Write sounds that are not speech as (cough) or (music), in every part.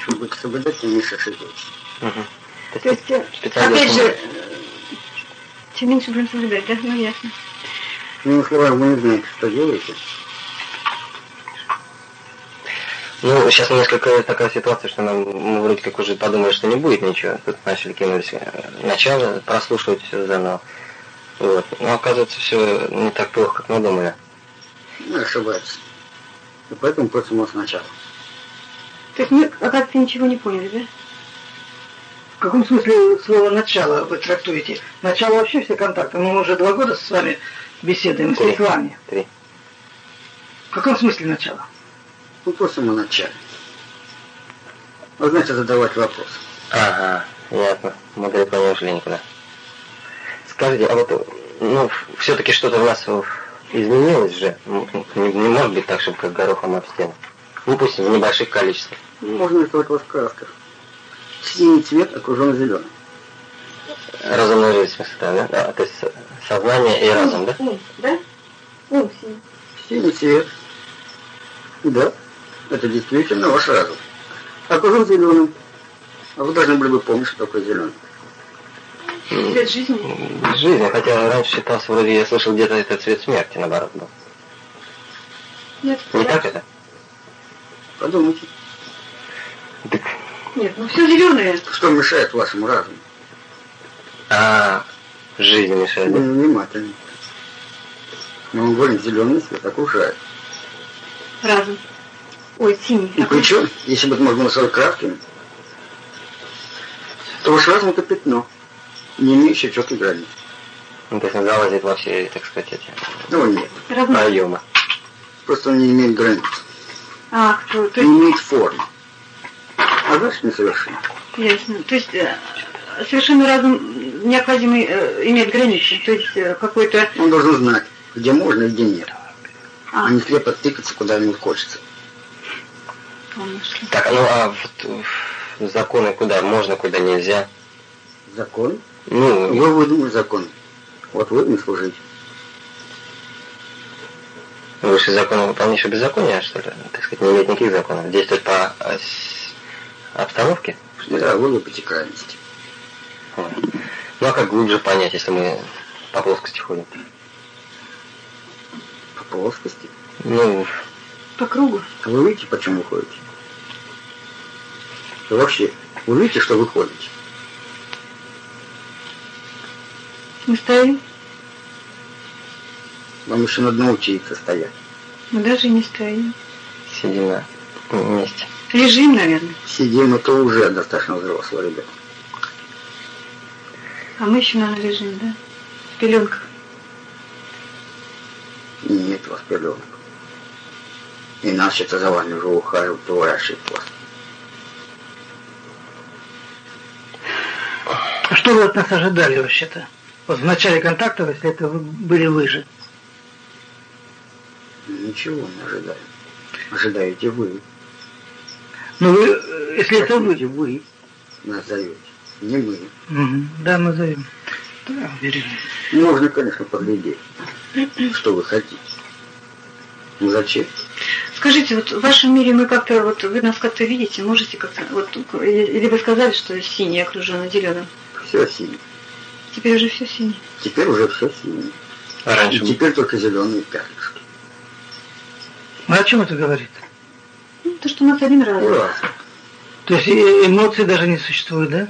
что будет соблюдать, не меньше ошибется. Угу. То есть, Специально опять же, чем меньше будем соблюдать, да? Ну, ясно. Ну, словами, вы не знаете, что делаете. Ну, сейчас несколько такая ситуация, что нам, мы вроде как уже подумали, что не будет ничего. Тут начали кинулись э, начало, прослушивать все заново. Вот. Но оказывается, все не так плохо, как мы думали. Ну, ошибается. И поэтому просим его сначала. То есть мы, оказывается, ничего не поняли, да? В каком смысле слово «начало» вы трактуете? Начало вообще все контакты. Мы уже два года с вами беседуем, с Три. вами. Три. В каком смысле начало? Ну, просим его начале. Вы знаете, задавать вопрос. Ага, ясно. Не ушли никуда. Скажите, а вот, ну, все-таки что-то в нас изменилось же. Не, не может быть так, чтобы как горохом об стену. Ну, пусть в небольших количествах. Можно рисовать вас в красках. Синий цвет окружен зеленым. Разумная жизнь, в смысле, да? да? То есть со- сознание и разум, да? Ум, да? Ум, синий. Синий цвет. Да, это действительно ваш разум. Окружен зеленым. А вы должны были бы помнить, что такое зеленый. Цвет жизни. Жизнь, хотя раньше считался, вроде я слышал, где-то это цвет смерти, наоборот, был. Нет, Не так это? Подумайте, Так, Нет, ну все зеленое. что мешает вашему разуму. а, жизнь мешает, вам говорим, зеленый цвет окружает. Разум. Ой, синий. И причем, если бы это можно было рисовать красками, то ваш разум это пятно, не имеющее четких границ. Ну, то есть он залазит во все, так сказать, эти Ну, нет. Разум. проемы. Просто он не имеет границ. А, кто? То Не есть, имеет формы. А значит, несовершенно. ясно. То есть, э, совершенно разум необходимый э, имеет границы. То есть, э, какой-то... Он должен знать, где можно и где нет. А, А не слепо тыкаться, куда ему хочется. он нашли. Так, ну а вот, законы куда можно, куда нельзя? Закон? Ну, Вы выдумали закон. Вот вы не служите. выше закона выполнейшего беззакония, что ли? Так сказать, не иметь никаких законов. Действовать по любите крайности. Вот. Ну а как глубже понять, если мы по плоскости ходим? По плоскости. Ну, По кругу. А вы видите, почему вы ходите? И вообще, вы видите, что вы ходите? Мы стоим. Вам еще надо научиться стоять. Мы даже не стоим. сидим на месте. Лежим, наверное. Сидим, это уже достаточно взрослый ребенок. А мы еще, наверное, лежим, да? В пеленках. Нет у вас пеленок. Иначе это за вами уже ухаживают товарищи вас. А что вы от нас ожидали вообще-то? Вот в начале контакта, если это вы- были вы же. Ничего не ожидаем. Ожидаете вы. Ну, вы, э, если это вы... Вы нас зовете, не мы. Мгм, Да, назовем. Да, уверен. Можно, конечно, поглядеть, что вы хотите. Ну зачем? Скажите, вот в вашем мире мы как-то, вот вы нас как-то видите, можете как-то, вот, или вы сказали, что синий окружен зеленым. Все синее. Теперь уже все синее. Теперь уже все синее. А И раньше теперь только зеленые пятнышки. Ну, о чем это говорит? То, что у нас один раз. Ура! То есть э, эмоций даже не существует, да?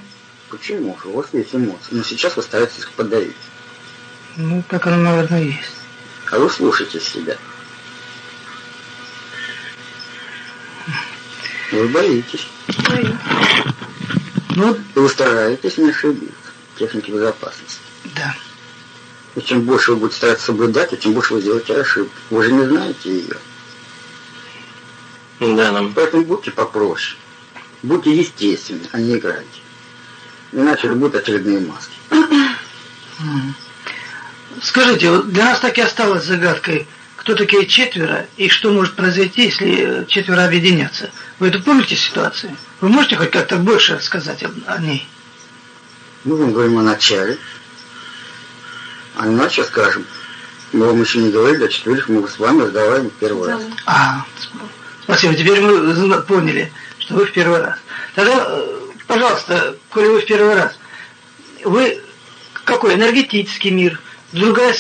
Почему же? У вас есть эмоции. Но сейчас вы стараетесь их подавить. Ну, так оно, наверное, есть. А вы слушайте себя. Вы боитесь. Ой, Ну, И вы стараетесь не ошибиться. Техники безопасности. да. И чем больше вы будете стараться соблюдать, и тем больше вы делаете ошибки. Вы же не знаете ее. Да, нам Поэтому будьте попроще. Будьте естественны, а не играйте. Иначе это будут очередные маски. Скажите, вот для нас так и осталось загадкой, кто такие четверо и что может произойти, если четверо объединятся. Вы это помните ситуацию? Вы можете хоть как-то больше рассказать о ней? Мы вам говорим о начале. А иначе скажем, мы вам еще не говорили, о четверых мы с вами разговариваем первый раз. да. А, сп- спасибо. Теперь мы поняли, что вы в первый раз. Тогда, э, пожалуйста, коли вы в первый раз, вы какой энергетический мир, другая,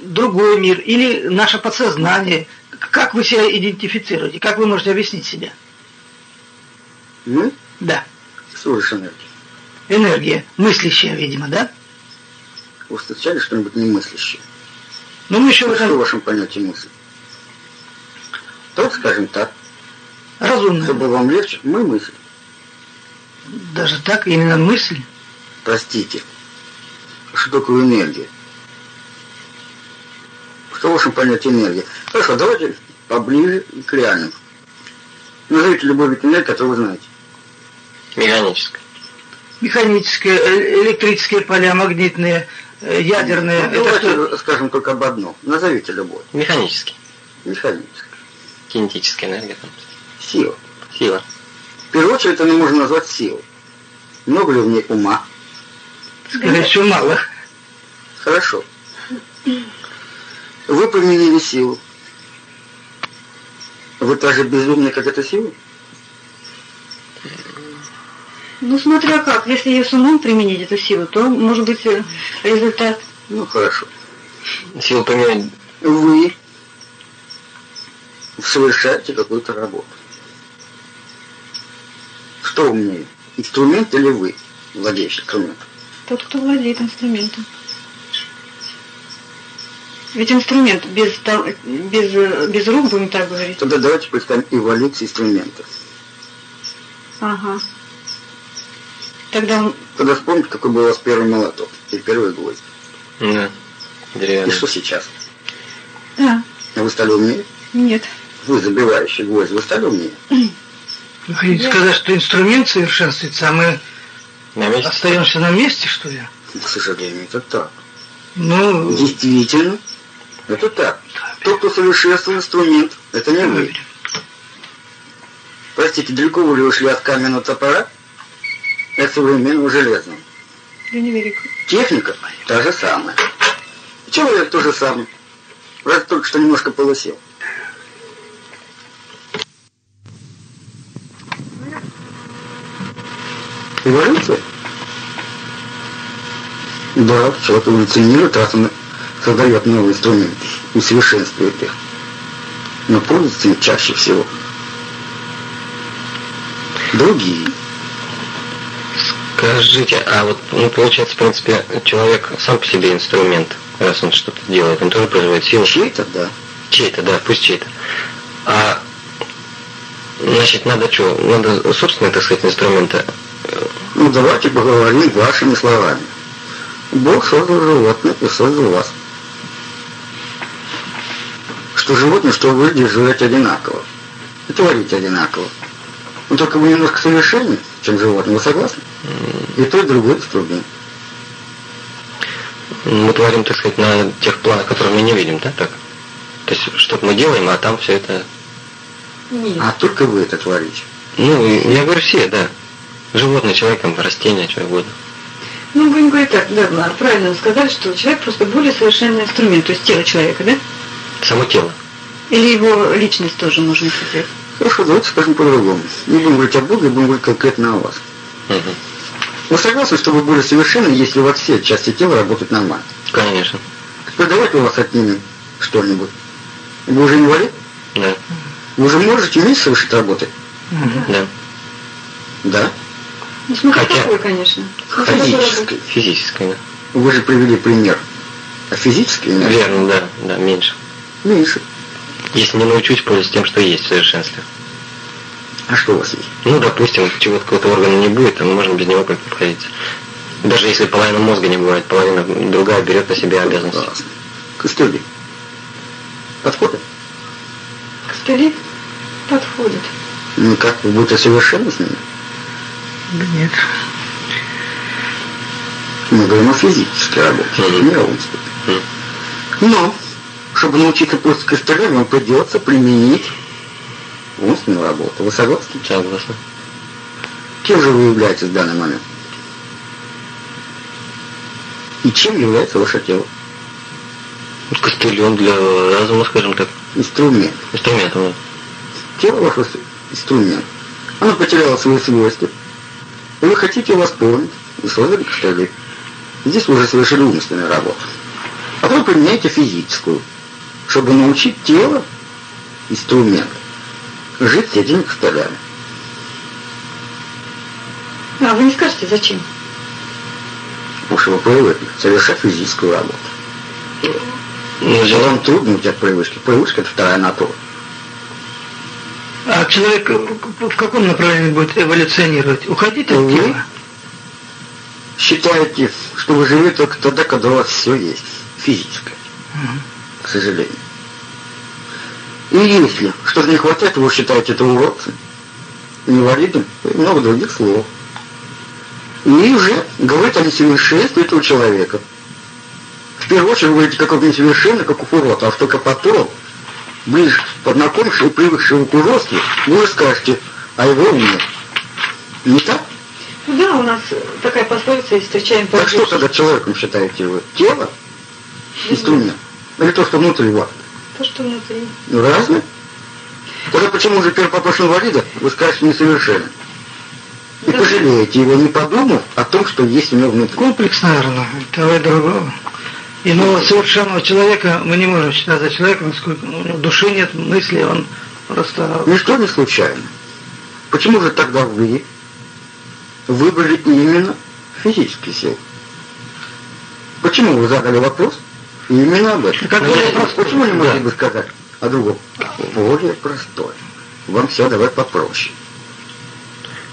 другой мир или наше подсознание, как вы себя идентифицируете, как вы можете объяснить себя? Мы? Да. Что же энергия? Энергия, мыслящая, видимо, да? Вы встречали что-нибудь немыслящее? Ну, мы еще Ну, Что в этом вашем понятии мысль? Так, скажем так, разумно. чтобы вам легче, мы мысль. Даже так, именно мысль. Простите. Что такое энергия? Что в вашем понятии энергия? Хорошо, давайте поближе к реальным. Назовите любой вид энергии, который вы знаете. Механическое. Механические, э, электрические поля, магнитные, э, ядерные. Ну, Это что? давайте скажем только об одном. Назовите любой. Механический. Механическая. Кинетическая энергия. Там. Сила. Сила. В первую очередь это можно назвать силой. Много ли в ней ума? Скорее всего, мало. Хорошо. Вы применили силу. Вы так же безумны, как эта сила? Ну, смотря как. Если ее с умом применить, эту силу, то может быть э, результат. Ну, хорошо. Сила применять Вы совершаете какую-то работу. Что умнее? Инструмент или вы, владеющий инструментом? Тот, кто владеет инструментом. Ведь инструмент без, без, без рук, будем так говорить. Тогда давайте представим эволюцию инструмента. Ага. Тогда он Тогда вспомните, какой был у вас первый молоток и первый гвоздь. Да. И Деревянный. что сейчас? Да, Вы стали умнее? нет. Вы, забивающий гвоздь, вы стали умнее? (clears throat) Вы хотите сказать, что инструмент совершенствуется, а мы На месте. остаемся на месте, что ли? К сожалению, это так. Ну, Действительно, это так. Тот, кто совершенствовал инструмент, это не вы. Простите, далеко вы ли ушли от каменного топора и от современного железного? Я не верю. Техника та же самая. Человек то же самое. Раз только что немножко полосел. Эволюция? Да, человек эволюционирует, раз он создает новые инструменты, усовершенствует их. Но пользуется им чаще всего. Другие. Скажите, а вот, ну, получается, в принципе, человек сам по себе инструмент, раз он что-то делает, он тоже производит силу. Чей-то, да. Чей-то, да, пусть чей-то. А, значит, надо что? Надо собственные, так сказать, инструменты. Ну, давайте поговорим вашими словами. Бог создал животных и создал вас. Что животные, что вы живете одинаково. И творите одинаково. Но только вы немножко совершеннее, чем животные. Вы согласны? И то, и другое инструмент. Мы творим, так сказать, на тех планах, которые мы не видим, да, так? То есть, что-то мы делаем, а там все это... Нет. А только вы это творите. Ну, и я говорю все, да. Животные, человек, там, растения, что угодно. Ну, будем говорить так, да, правильно сказали, что человек просто более совершенный инструмент, то есть тело человека, да? Само тело. Или его личность тоже можно сказать. Хорошо, давайте скажем по-другому. Не будем говорить о Боге, будем говорить конкретно о вас. Мгм. Вы согласны, что вы более совершенны, если у вас все части тела работают нормально? Конечно. Теперь давайте у вас отнимем что-нибудь. Вы уже инвалид? Да. Вы уже можете уметь совершить работы? Да. Да. Ну, смотря Хотя- какой, конечно. Физически. работы. Физическое, да. Вы же привели пример. А физически нет? Верно, да, да, меньше. Меньше. Если не научусь пользоваться тем, что есть в совершенстве. А что у вас есть? Ну, допустим, чего-то какого-то органа не будет, то мы можем без него как-то обходиться. Даже если половина мозга не бывает, половина другая берет на себя обязанности. Костыли. Подходит? Костыли подходят. Ну как, вы будете совершенны с ними? Нет. Мы говорим о физической работе, Мгм. не о. Мгм. Но, чтобы научиться пользоваться костылями, вам придется применить умственную работу. Вы согласны? Согласна. Кем же вы являетесь в данный момент? И чем является ваше тело? Вот Костылем для разума, скажем так, Инструмент. инструментом. вот. Тело ваше инструмент. Оно потеряло свои свойства. И вы хотите восполнить. Создали костыли. Здесь вы уже совершили умственную работу. А вы применяете физическую, чтобы научить тело, инструмент, жить с этими костылями. А вы не скажете, зачем? Потому что вы привыкли совершать физическую работу. Что вам трудно у тебя привычки. Привычка – это вторая натура. А человек в каком направлении будет эволюционировать? Уходить от Вы тела? считаете, что вы живете только тогда, когда у вас все есть. Физическое. К сожалению. И если что-то не хватает, вы считаете это уродцем, инвалидом и много других слов. И уже говорит о несовершенстве этого человека. В первую очередь вы говорите, как он несовершенный, как урод, а только потом, ближе познакомившись и привыкшего к уродству, вы уже скажете о его уме. Не так? Ну да, у нас такая пословица, и встречаем Так что тогда человеком считаете вы? Тело? Инструмент? Или то, что внутри вас? То, что внутри. Ну, разные. Тогда почему же первый вопрос инвалида вы скажете несовершенен? И Да. пожалеете его, не подумав о том, что есть у него внутри. Комплекс, наверное, того и другого. Иного совершенного человека мы не можем считать за человеком, сколько у него души нет, мысли, он просто... Ничто не случайно. Почему же тогда вы выбрали именно физические силы? Почему вы задали вопрос именно об этом? Какой Ну, вопрос? Почему не могли Да. бы сказать о другом? Более простой. Вам все давай попроще.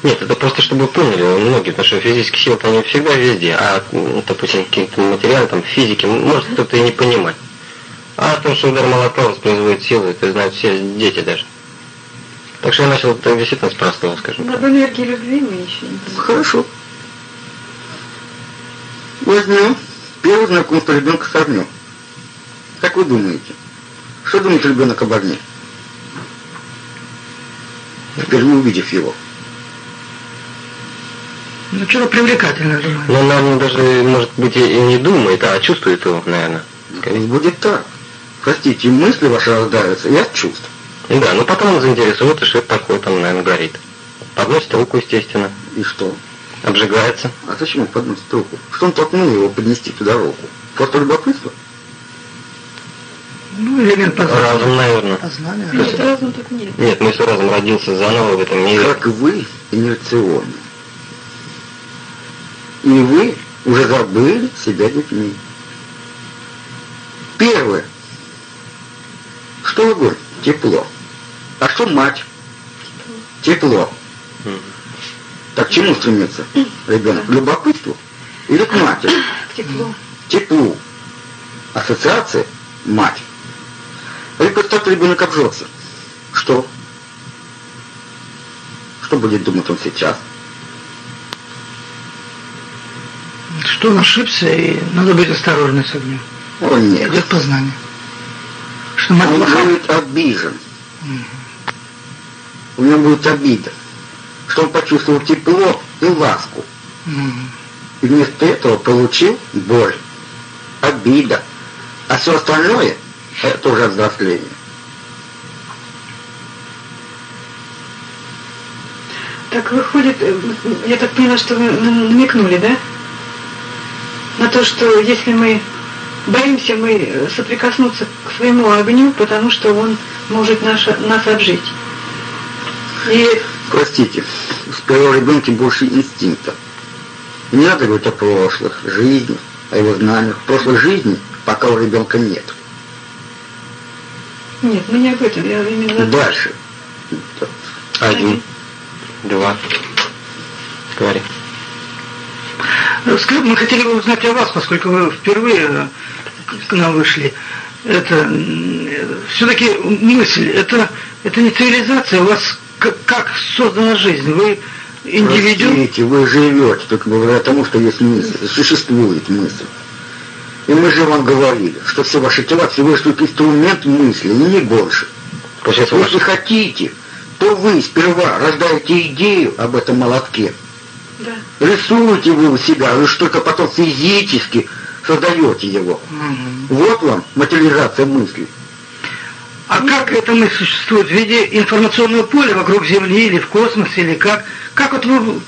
Нет, это просто чтобы вы поняли, многие, потому что физические силы они всегда везде, а, ну, допустим, какие-то материалы, там, физики, может кто-то и не понимать. А то, что удар молотка воспроизводит силу, это знают все дети даже. Так что я начал так действительно с простого, скажем Об так. энергии любви мы еще не знаем. Хорошо. Возьмем первое знакомство ребенка с огнем. Как вы думаете, что думает ребенок об огне? Впервые увидев его. Ну, что-то привлекательное, думаю. Но, наверное, даже, может быть, и не думает, а чувствует его, наверное. Скорее будет так. Простите, мысли ваши рождаются и от чувств. Да, но потом он заинтересуется, что это такое там, наверное, горит. Подносит руку, естественно, И что? обжигается. А зачем он подносит руку? Что он толкнул его поднести туда руку? Просто любопытство? Ну, элемент познания. Разум, наверное. Познание. Нет, разум тут нет. Нет, мы все разом родился заново в этом мире. Как вы инерционны. И вы уже забыли себя детьми. Первое. Что огонь? Тепло. А что мать? Тепло. Так к чему стремится ребенок? К любопытству или к матери? Тепло. Теплу. Ассоциация – мать. А и представьте, ребенок обжегся. Что? Что будет думать он сейчас? Что он ошибся, и надо быть осторожным с огнем. О, нет. Идет познание. Что Он плохая. будет обижен. У него будет обида. Что он почувствовал тепло и ласку. Мгм. И вместо этого получил боль, обида. А все остальное – это уже взросление. Так выходит, э, я так поняла, что вы на- намекнули, да? То, что если мы боимся мы э, соприкоснуться к своему огню, потому что он может наша, нас обжить. И Простите, в первом ребенке больше инстинкта. Не надо говорить о прошлых жизнях, о его знаниях. Прошлой жизни пока у ребенка нет. нет, мы не об этом, я именно... Дальше. Один, два. Говори. Мы хотели бы узнать о вас, поскольку вы впервые к нам вышли. Это все-таки мысль, это, это не цивилизация, у вас как, как создана жизнь? Вы индивидуум? Простите, вы живете только благодаря тому, что есть мысль, существует мысль. И мы же вам говорили, что все ваши тела всего лишь только инструмент мысли, и не больше. Если ваш- хотите, то вы сперва рождаете идею об этом молотке, Да. рисуете вы у себя, вы только потом физически создаете его. Мгм. Вот вам материализация мысли. А как эта мысль существует? В виде информационного поля вокруг Земли или в космосе, или как? Как вот вы,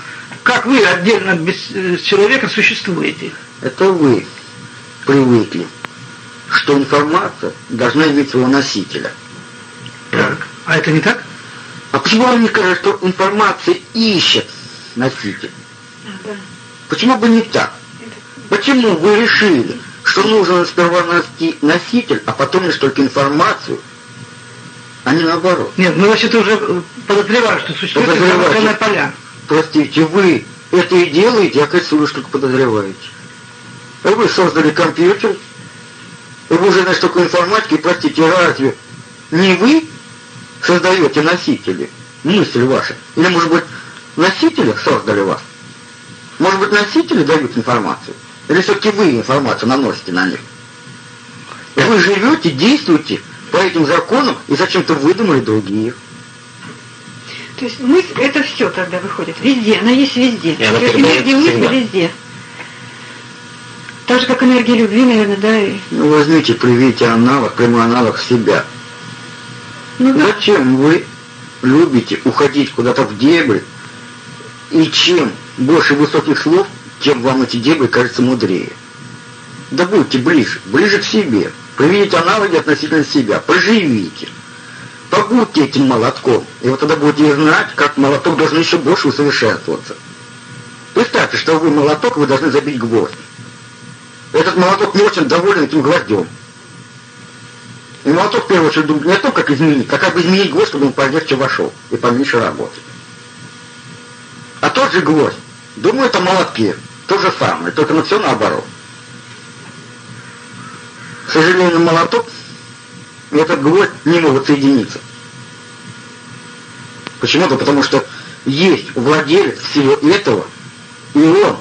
как вы отдельно без э, человека существуете? Это вы привыкли, что информация должна иметь своего носителя. Так. А это не так? А почему вам не кажется, что информация ищет носитель? Почему бы не так? Почему вы решили, что нужно сперва носитель, а потом лишь только информацию, а не наоборот? Нет, мы вообще-то уже подозреваем, что существует Подозреваете. информационное поля. Простите, вы это и делаете, а кажется, вы что-то подозреваете. А вы создали компьютер, и вы уже знаете, что такое информатика, и, простите, разве не вы создаете носители, мысль ваша? Или, может быть, носители создали вас? Может быть, носители дают информацию? Или все-таки вы информацию наносите на них? И вы живете, действуете по этим законам, и зачем-то выдумали другие. То есть мысль это все тогда выходит. Везде, она есть везде. И она То есть энергия мысли везде. Так же, как энергия любви, наверное, да? И... Ну, возьмите, приведите аналог, прямой аналог себя. Ну да. Зачем вы любите уходить куда-то в дебри? И чем больше высоких слов, тем вам эти дебри кажутся мудрее. Да будьте ближе, ближе к себе. Приведите аналоги относительно себя, проживите. Побудьте этим молотком, и вот тогда будете знать, как молоток должен еще больше усовершенствоваться. Представьте, что вы молоток, вы должны забить гвоздь. Этот молоток не очень доволен этим гвоздем. И молоток в первую очередь думает не о том, как изменить, а как бы изменить гвоздь, чтобы он полегче вошел и поменьше работать. А тот же гвоздь думает о молотке, то же самое, только на все наоборот. К сожалению, молоток и этот гвоздь не могут соединиться. Почему-то потому, что есть владелец всего этого, и он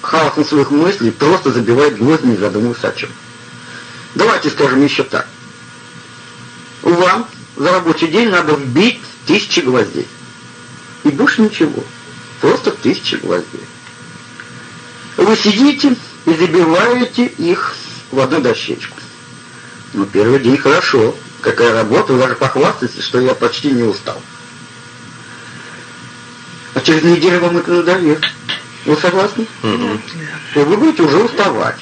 хаосом своих мыслей просто забивает гвозди, не задумываясь о чем. Давайте скажем еще так. Вам за рабочий день надо вбить тысячи гвоздей. И больше ничего. Просто тысячи гвоздей. Вы сидите и забиваете их в одну дощечку. Ну, первый день хорошо. Какая работа, вы даже похвастаетесь, что я почти не устал. А через неделю вам это надоест. Вы согласны? Мгм. И вы будете уже уставать.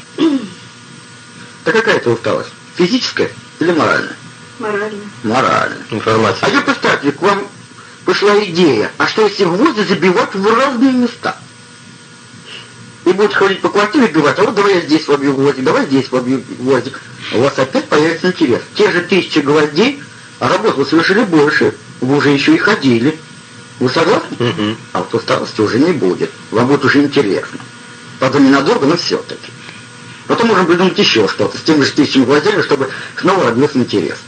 Да какая это усталость? Физическая или моральная? Морально. Моральная. А Информация. я представьте, к вам пришла идея, а что если гвозди забивать в разные места? И будете ходить по квартире и говорить, а вот давай я здесь вобью гвоздик, давай здесь вобью гвоздик. У вас опять появится интерес. Те же тысячи гвоздей, а работу вы совершили больше. Вы уже еще и ходили. Вы согласны? Мгм. А вот усталости уже не будет. Вам будет уже интересно. Правда, ненадолго, но все-таки. Потом можем придумать еще что-то с теми же тысячами гвоздями, чтобы снова родился интерес.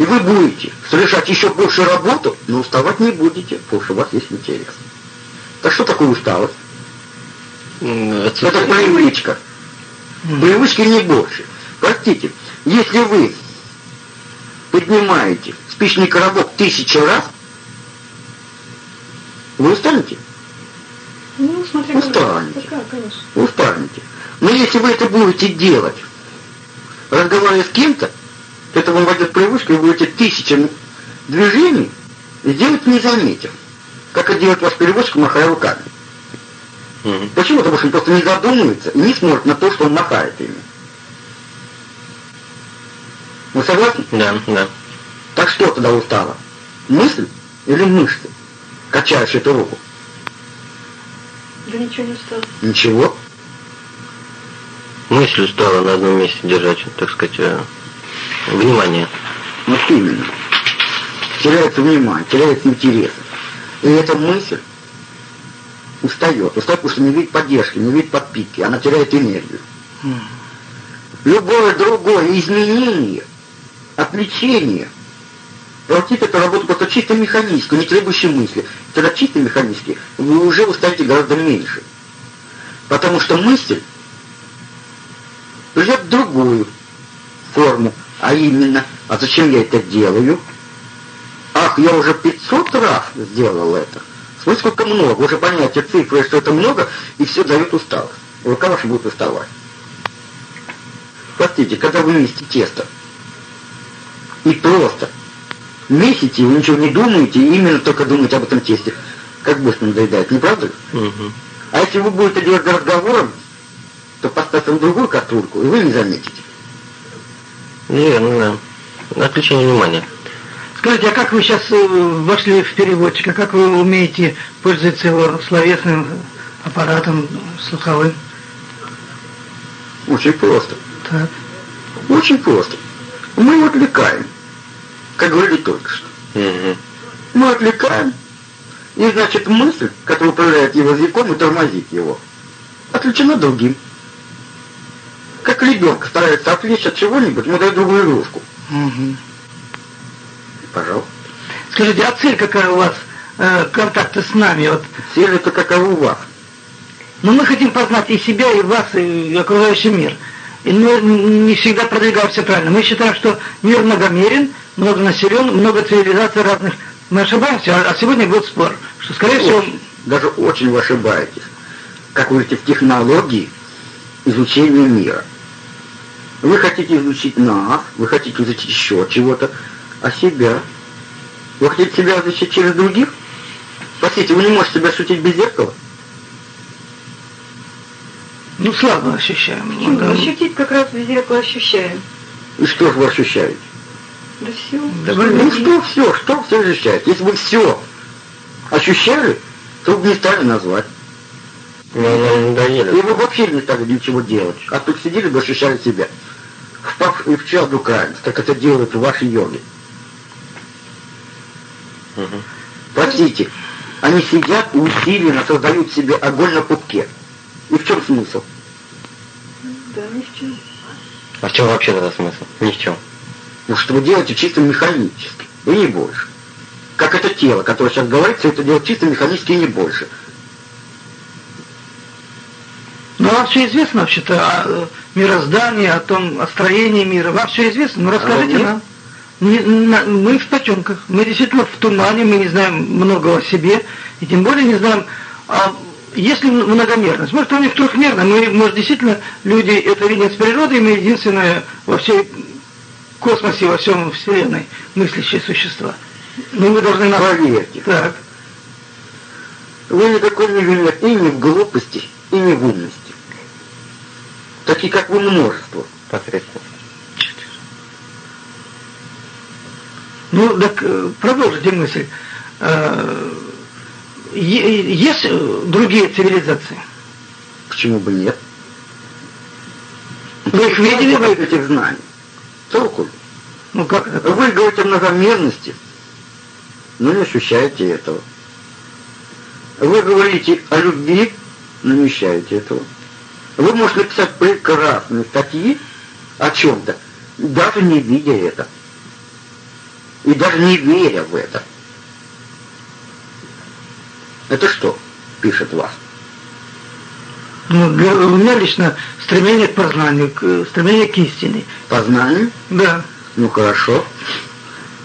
И вы будете совершать еще больше работу, но уставать не будете, потому что у вас есть интерес. Так что такое усталость? Это отсутствие- привычка. Привычки не больше. Простите, если вы поднимаете спичный коробок тысячу раз, вы устанете? Ну, смотри, Устанете. Какая, устанете. Но если вы это будете делать, разговаривая с кем-то, то это вам войдет в привычку, и вы будете тысячами движений сделать не заметив. Как это делает ваш переводчик, махая руками. Мгм. Почему? Потому что он просто не задумывается и не смотрит на то, что он махает ими. Вы согласны? Да, да. Так что тогда устало? Мысль или мышцы, качающие эту руку? Да ничего не устал. Ничего. Мысль устала на одном месте держать, так сказать, э, внимание. Вот именно. Теряется внимание, теряется интерес. И эта мысль устает. Устает, потому что не видит поддержки, не видит подпитки. Она теряет энергию. Любое другое изменение, отвлечение превратит эту работу просто чисто механическую, не требующую мысли. Тогда чисто механически вы уже устаете гораздо меньше. Потому что мысль придет в другую форму, а именно, а зачем я это делаю? Ах, я уже 500 раз сделал это. Смотрите, сколько много. Уже понятие цифры, что это много, и все дает усталость. Рука ваша будет уставать. Простите, когда вы месите тесто, и просто месяце, вы ничего не думаете, именно только думаете об этом тесте. Как быстро надоедает, не правда ли? Угу. А если вы будете делать разговором, то поставьте на другую кастрюльку, и вы не заметите. Верно, да. Отвлечение внимания. Скажите, а как вы сейчас э, вошли в переводчика? Как вы умеете пользоваться его словесным аппаратом слуховым? Очень просто. Так. Очень просто. Мы его отвлекаем, как говорили только что. Угу. Мы отвлекаем, и значит мысль, которая управляет его языком и тормозит его, отвлечена другим. Как ребенок старается отвлечь от чего-нибудь, мы даем другую игрушку. Мгм. Пожалуйста. Скажите, а цель какая у вас э, контакта с нами? Вот, Цель это какова у вас? ну, мы хотим познать и себя, и вас, и окружающий мир. И мы не всегда продвигаемся правильно. Мы считаем, что мир многомерен, многонаселен, много цивилизаций разных. Мы ошибаемся, а- сегодня будет спор, что, скорее всего, Очень, даже очень вы ошибаетесь. Как вы говорите, в технологии изучения мира. Вы хотите изучить нас, вы хотите изучить еще чего-то, а себя? Вы хотите себя изучить через других? Простите, вы не можете себя шутить без зеркала? ну, слабо ощущаем. Почему? Да. Ощутить как раз без зеркала ощущаем. И что же вы ощущаете? Да все. Да Ну блин. что все, что все ощущаете? Если бы все ощущали, то бы не стали назвать. Ну, нам И надоели. вы вообще не стали ничего делать. А тут сидели бы ощущали себя. Впав и в чаду крайность, как это делают в вашей йоге. Мгм. Простите, они сидят и усиленно создают себе огонь на пупке. И в чем смысл? Да, ни в чем. А в чем вообще тогда смысл? Ни в чем. Ну, что вы делаете чисто механически, и не больше. Как это тело, которое сейчас говорит, все это делать чисто механически и не больше. Ну, вам все известно вообще-то о э, мироздании, о том, о строении мира. Вам все известно? Ну, расскажите нет. нам. Не- на- мы в потемках. Мы действительно в тумане, мы не знаем много о себе, и тем более не знаем, а есть ли многомерность. Может, у них трехмерно. Мы, может, действительно, люди это видят с природы, и мы единственное во всей космосе, во всем Вселенной мыслящие существа. Но мы должны нас... Поверьте, Так. вы никакой не виноват и не в глупости, и не в умности. Такие, как вы, множество. Посредственно. Ну, так э, продолжите мысль. Э, е- Есть э, другие цивилизации? Почему бы нет? Вы их видели? Вы, этих знаний. Толку. ну, как это? Вы говорите о многомерности, но не ощущаете этого. Вы говорите о любви, но не ощущаете этого. Вы можете написать прекрасные статьи о чем-то, даже не видя это. И даже не веря в это. Это что пишет вас? Ну, для- у меня лично стремление к познанию, к, стремление к истине. Познание? Да. Ну хорошо.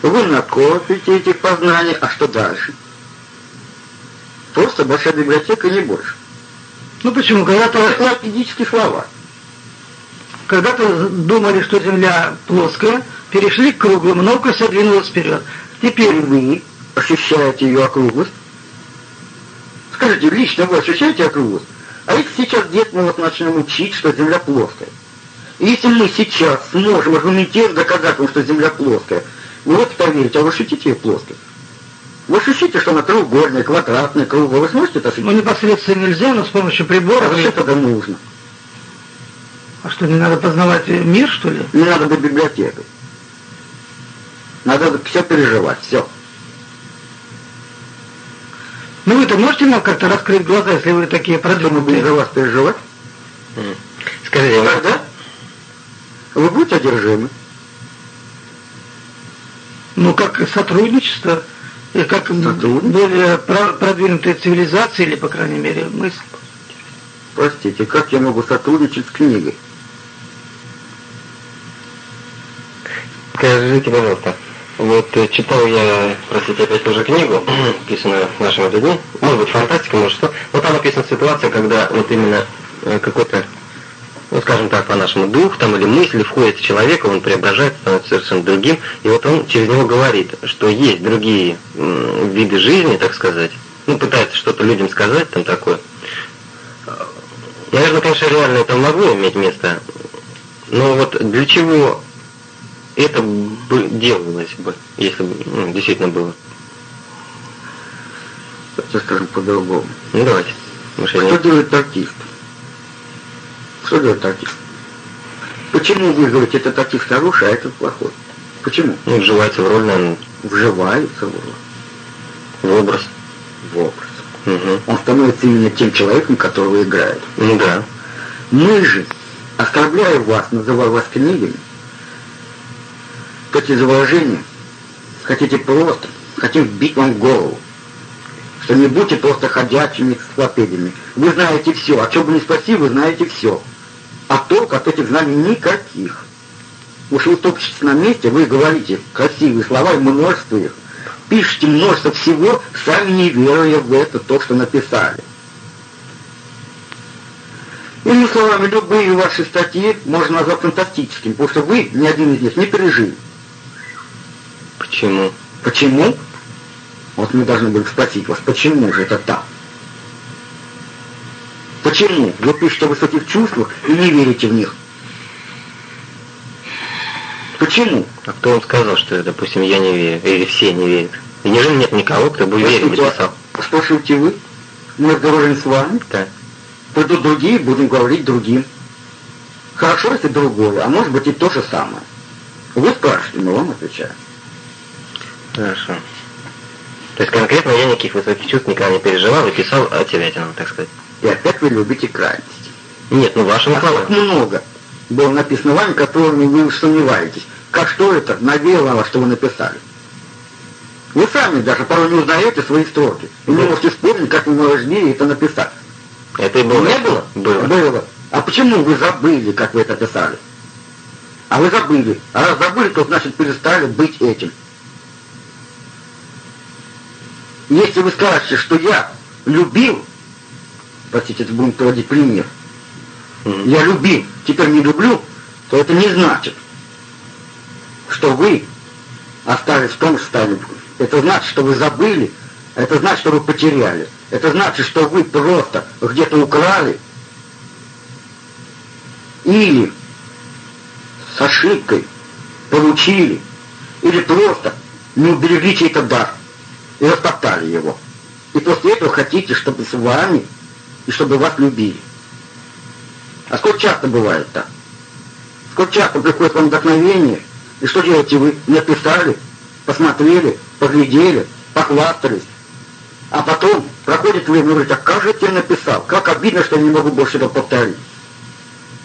Вы накопите этих познаний, а что дальше? Просто большая библиотека, не больше. Ну почему? Когда-то Энциклопедический словарь. когда-то думали, что Земля плоская, перешли к круглому, наука все двинулась вперед. Теперь вы ощущаете ее округлость? Скажите, лично вы ощущаете округлость? А если сейчас дед мы вас начнем учить, что Земля плоская? И если мы сейчас сможем аргументированно доказать вам, что Земля плоская, вы вот поверите, а вы ощутите ее плоской? Вы ощутите, что она треугольная, квадратная, круглая? Вы сможете это ощутить? ну, непосредственно нельзя, но с помощью А приборов. что тогда нужно? А что, не надо познавать мир, что ли? Не надо быть библиотекой. Надо все переживать, все. Ну вы-то можете нам как-то раскрыть глаза, если вы такие Что мы будем продвинутые? за вас переживать? Скажите, вы- Тогда вы будете одержимы. Ну, как сотрудничество, как более про- продвинутые цивилизации, или, по крайней мере, мысль. Простите, как я могу сотрудничать с книгой? Скажите, пожалуйста, вот э, читал я, простите, опять тоже книгу, написанную нашими людьми, может быть фантастика, может что, но там описана ситуация, когда вот именно э, какой-то ну, скажем так, по-нашему, дух там или мысли входит в человека, он преображается, становится совершенно другим, и вот он через него говорит, что есть другие виды жизни, так сказать, ну, пытается что-то людям сказать там такое. Наверное, конечно, реально это могло иметь место, но вот для чего это бы делалось бы, если бы ну, действительно было? Давайте скажем по-другому. Ну, давайте. Что делает артист? Что делает артист? Почему вы говорите, этот артист хороший, а этот плохой? Почему? Ну, вживается в роль, наверное. Вживается в роль. В образ. В образ. Угу. Он становится именно тем человеком, которого играет. Ну да. Мы же, оскорбляя вас, называя вас книгами, эти заложения, хотите просто, хотим бить вам голову, что не будьте просто ходячими энциклопедиями. Вы знаете все, о чем бы ни спросили, вы знаете все. А толк от этих знаний никаких. Уж вы топчетесь на месте, вы говорите красивые слова и множество их. Пишите множество всего, сами не веруя в это, то, что написали. Иными словами, любые ваши статьи можно назвать фантастическими, потому что вы ни один из них не пережили. Почему? Почему? Вот мы должны были спросить вас, почему же это так? Почему? Вы пишете о высоких чувствах и не верите в них. Почему? А кто вам сказал, что, допустим, я не верю, или все не верят? И неужели нет никого, кто бы верил и писал? Спрашиваете вы? Мы разговариваем с вами. Да. Придут другие, будем говорить другим. Хорошо, если другое, а может быть и то же самое. Вы спрашиваете, мы вам отвечаем. Хорошо. То есть конкретно я никаких высоких чувств никогда не переживал и писал о телятину, так сказать. И опять вы любите крайности. Нет, ну вашим А словам. сколько много было написано вами, которыми вы сомневаетесь. Как что это навеяло на вас, что вы написали? Вы сами даже порой не узнаете свои строки. И не можете вспомнить, как вы могли это написать. Это и было. Не было? Было. Было. А почему вы забыли, как вы это писали? А вы забыли. А раз забыли, то значит перестали быть этим. Если вы скажете, что я любил, простите, это будем приводить пример, Мгм. я любил, теперь не люблю, то это не значит, что вы остались в том состоянии. Это значит, что вы забыли, это значит, что вы потеряли. Это значит, что вы просто где-то украли или с ошибкой получили, или просто не уберегли чей-то дар и растоптали его. И после этого хотите, чтобы с вами и чтобы вас любили. А сколько часто бывает так? Сколько часто приходит вам вдохновение, и что делаете вы? Написали, посмотрели, поглядели, похвастались. А потом проходит время, и говорите, а как же я тебе написал? Как обидно, что я не могу больше этого повторить.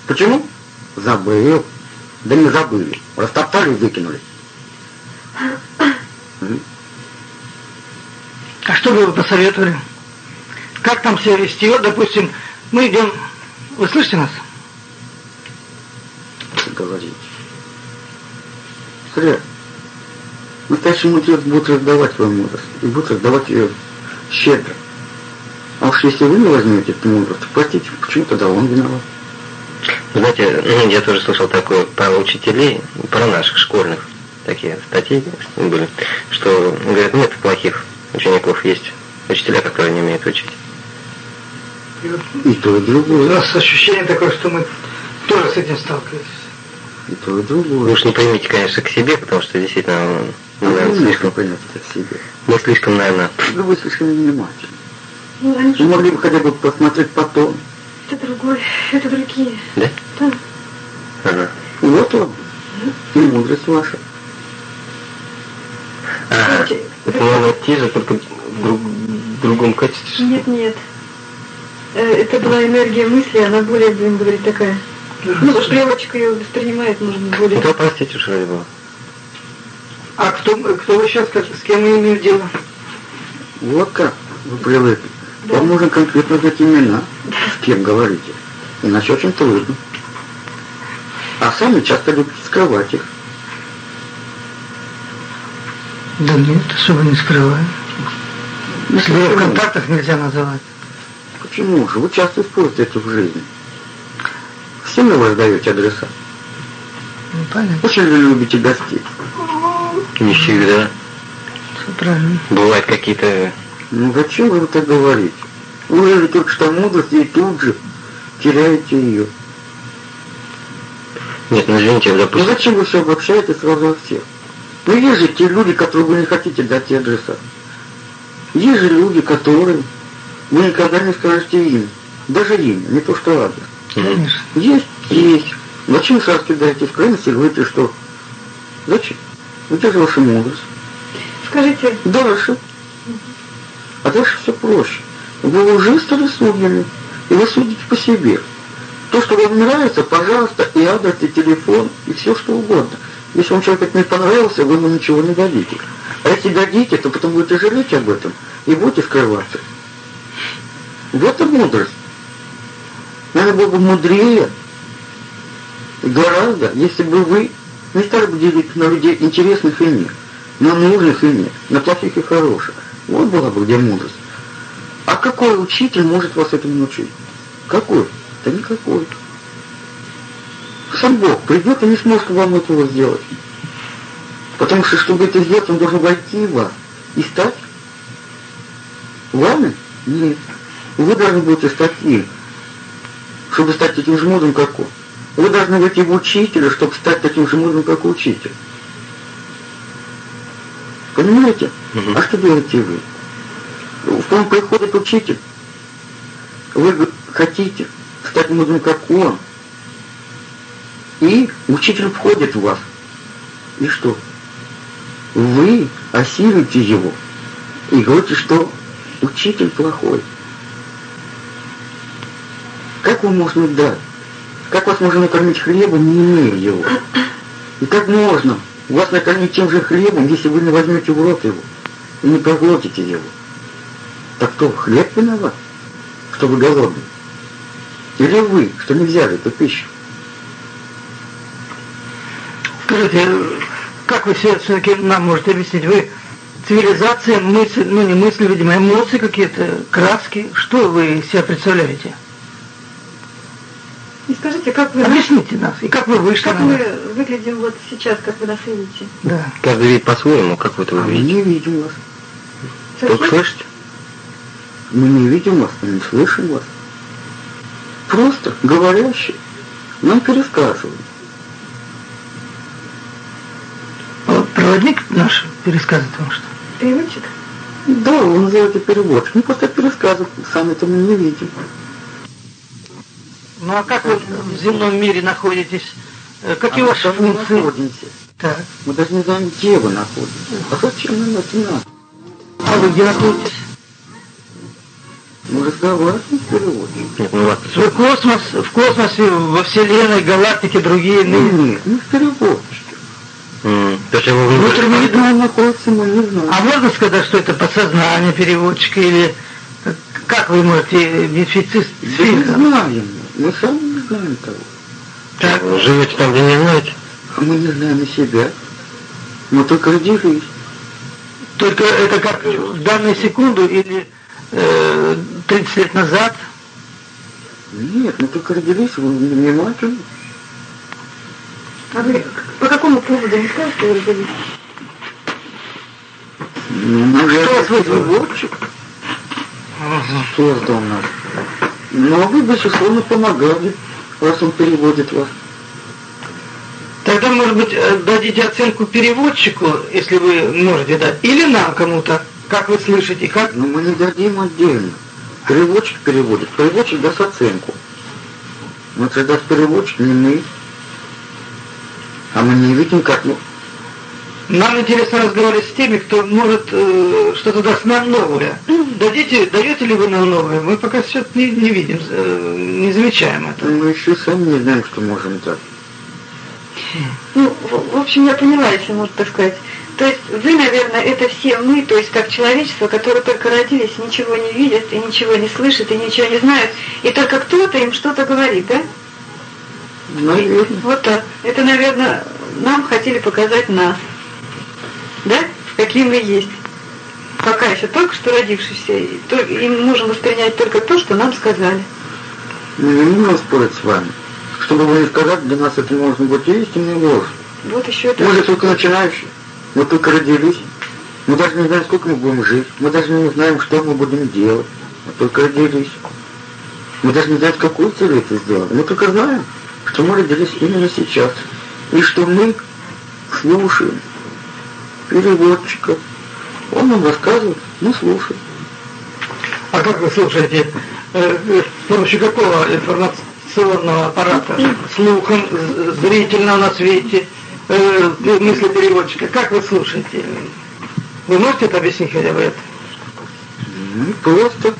Почему? Забыл. Да не забыли. Растоптали и выкинули. А что бы вы посоветовали? Как там себя вести? Вот, допустим, мы идем... Вы слышите нас? говорить. Смотри, настоящий мудрец будет раздавать свою мудрость, и будет раздавать ее щедро. А уж если вы не возьмете эту мудрость, простите, почему тогда он виноват? Знаете, ну, я тоже слышал такое про учителей, про наших школьных такие статьи были, что говорят, нет плохих учеников, есть учителя, которые не умеют учить. И то, и у другое. нас ощущение такое, что мы тоже с этим сталкиваемся. И то, и Вы другое. уж не примите, конечно, к себе, потому что действительно, ну, Ну, наверное, не слишком, понять это в себе. мы слишком, наверное, Да вы слишком невнимательны. Ну, они Вы же... могли бы хотя бы посмотреть потом. Это другой, это другие. да? Да. Ага. И вот он. И мудрость ваша. Ага. Это, наверное, те же, только в, друг- в другом качестве. Нет, нет. Э, Это была энергия мысли, она более, будем говорить, такая. Ну, уж переводчик ее воспринимает, может быть, более... Ну, то простите, что было. А кто, кто вы сейчас, как- с кем мы имеем дело? Вот как вы привыкли. Да. Вам нужно конкретно знать имена, с кем говорите. Иначе очень трудно. А сами часто любите скрывать их. Да нет, особо не скрываем. Если в контактах нельзя называть. Почему же? Вы часто используете это в жизни. Всем вы раздаете адреса? Ну, понятно. Очень ли любите гостей? Не всегда. Все правильно. Бывают какие-то... Ну зачем вы так говорите? Вы же только что мудрость и тут же теряете ее. Нет, ну извините, Ну допустим... зачем вы все обобщаете сразу во всех? Ну есть же те люди, которым вы не хотите дать адреса. Есть же люди, которым вы никогда не скажете имя. Даже имя, не то что адрес. Конечно. Есть, есть. Зачем сразу кидаете в крайность и говорите, что... Зачем? Где же ваша мудрость? Скажите, Дальше. А дальше все проще. Вы уже стали судьями, и вы судите по себе. То, что вам нравится, пожалуйста, и адрес, и телефон, и все что угодно. Если вам человек не понравился, вы ему ничего не дадите. А если дадите, то потом будете жалеть об этом и будете скрываться. Вот и мудрость. Надо было бы мудрее, гораздо, если бы вы не стали бы делить на людей интересных и нет, на нужных и нет, на плохих и хороших. Вот была бы где мудрость. А какой учитель может вас этому научить? Какой? Да никакой. Сам Бог придет и не сможет вам этого сделать. Потому что, чтобы это сделать, он должен войти в вас и стать вами? Нет. Вы должны будете стать им, чтобы стать таким же мудрым, как он. Вы должны войти в учителя, чтобы стать таким же мудрым, как учитель. Понимаете? Мгм. А что делаете вы? К вам приходит учитель. Вы хотите стать мудрым, как он. И учитель входит в вас. И что? Вы осилите его. И говорите, что учитель плохой. Как вам можно дать? Как вас можно накормить хлебом, не имея его? И как можно вас накормить тем же хлебом, если вы не возьмете в рот его и не проглотите его? Так кто, хлеб виноват, что вы голодны? Или вы, что не взяли эту пищу? Скажите, как вы все, все-таки нам можете объяснить? Вы цивилизация, мысль, ну не мысли, видимо, эмоции какие-то, краски. Что вы из себя представляете? И скажите, как вы, Объясните нас. И как вы вышли как мы выглядим вот сейчас, как вы нас видите? Да. Каждый видит по-своему, как вы это А мы видите. не видим вас. Только Совсем? слышите? Мы не видим вас, мы не слышим вас. Просто говорящий нам пересказывает. Вот Проводник наш пересказывает вам что? Переводчик? Да, он называется переводчик. Мы просто пересказываем, сами это мы не видим. Ну а как вы в земном мире находитесь? Э, Какие а ваши мы функции? находимся. Так. Мы даже не знаем, где вы находитесь. А зачем нам это надо? А вы где находитесь? Мы разговариваем с переводчиком. Нет, ну у вас... В космос, в космосе, во Вселенной, галактике, другие. ну, Нет, не с переводчиком. М, То есть вы Внутрь внутри... не он находится, мы не знаем. А можно сказать, что это подсознание переводчика или э, как вы можете идентифицировать? Да не знаем мы. Сами не знаем того. Так, Вы живете там, где не знаете? А мы не знаем и себя. Мы только родились. только это как в данную секунду или э, 30 лет назад? Нет, мы только родились, вы внимательны. А вы по какому поводу не скажете, что вы родились? Ну, Что вас вызвало? переводчик создал нас. Ну, а вы, безусловно, помогали, раз он переводит вас. Тогда, может быть, э, дадите оценку переводчику, если вы можете дать, или нам кому-то, как вы слышите, как... Но мы не дадим отдельно. Переводчик переводит. Переводчик даст оценку. Но даст переводчик, не мы. А мы не видим, как... Ну, Нам интересно разговаривать с теми, кто может э, что-то даст нам новое. Дадите, даете ли вы нам новое? Мы пока все не, не видим, э, не замечаем это. мы еще сами не знаем, что можем дать. Ну, в, в общем, я поняла, если можно так сказать. То есть вы, наверное, это все мы, то есть как человечество, которые только родились, ничего не видят, и ничего не слышат, и ничего не знают, и только кто-то им что-то говорит, да? Наверное. Вот так. Это, наверное, нам хотели показать нас. Да? Какие мы есть. Пока еще только что родившиеся, и, то- и можем воспринять только то, что нам сказали. Мы не можем спорить с вами, чтобы вы не сказали, для нас это можно быть истинной ложь. Вот еще это... Мы же только начинающие. Мы только родились. Мы даже не знаем, сколько мы будем жить. Мы даже не знаем, что мы будем делать. Мы только родились. Мы даже не знаем, с какой целью это сделано. Мы только знаем, что мы родились именно сейчас. И что мы слушаем переводчика. Он нам рассказывает, мы слушаем. А как вы слушаете? Э, С помощью какого информационного аппарата? Слухом, зрительно на свете, э, мысли переводчика. Как вы слушаете? Вы можете это объяснить хотя бы это? Ну, просто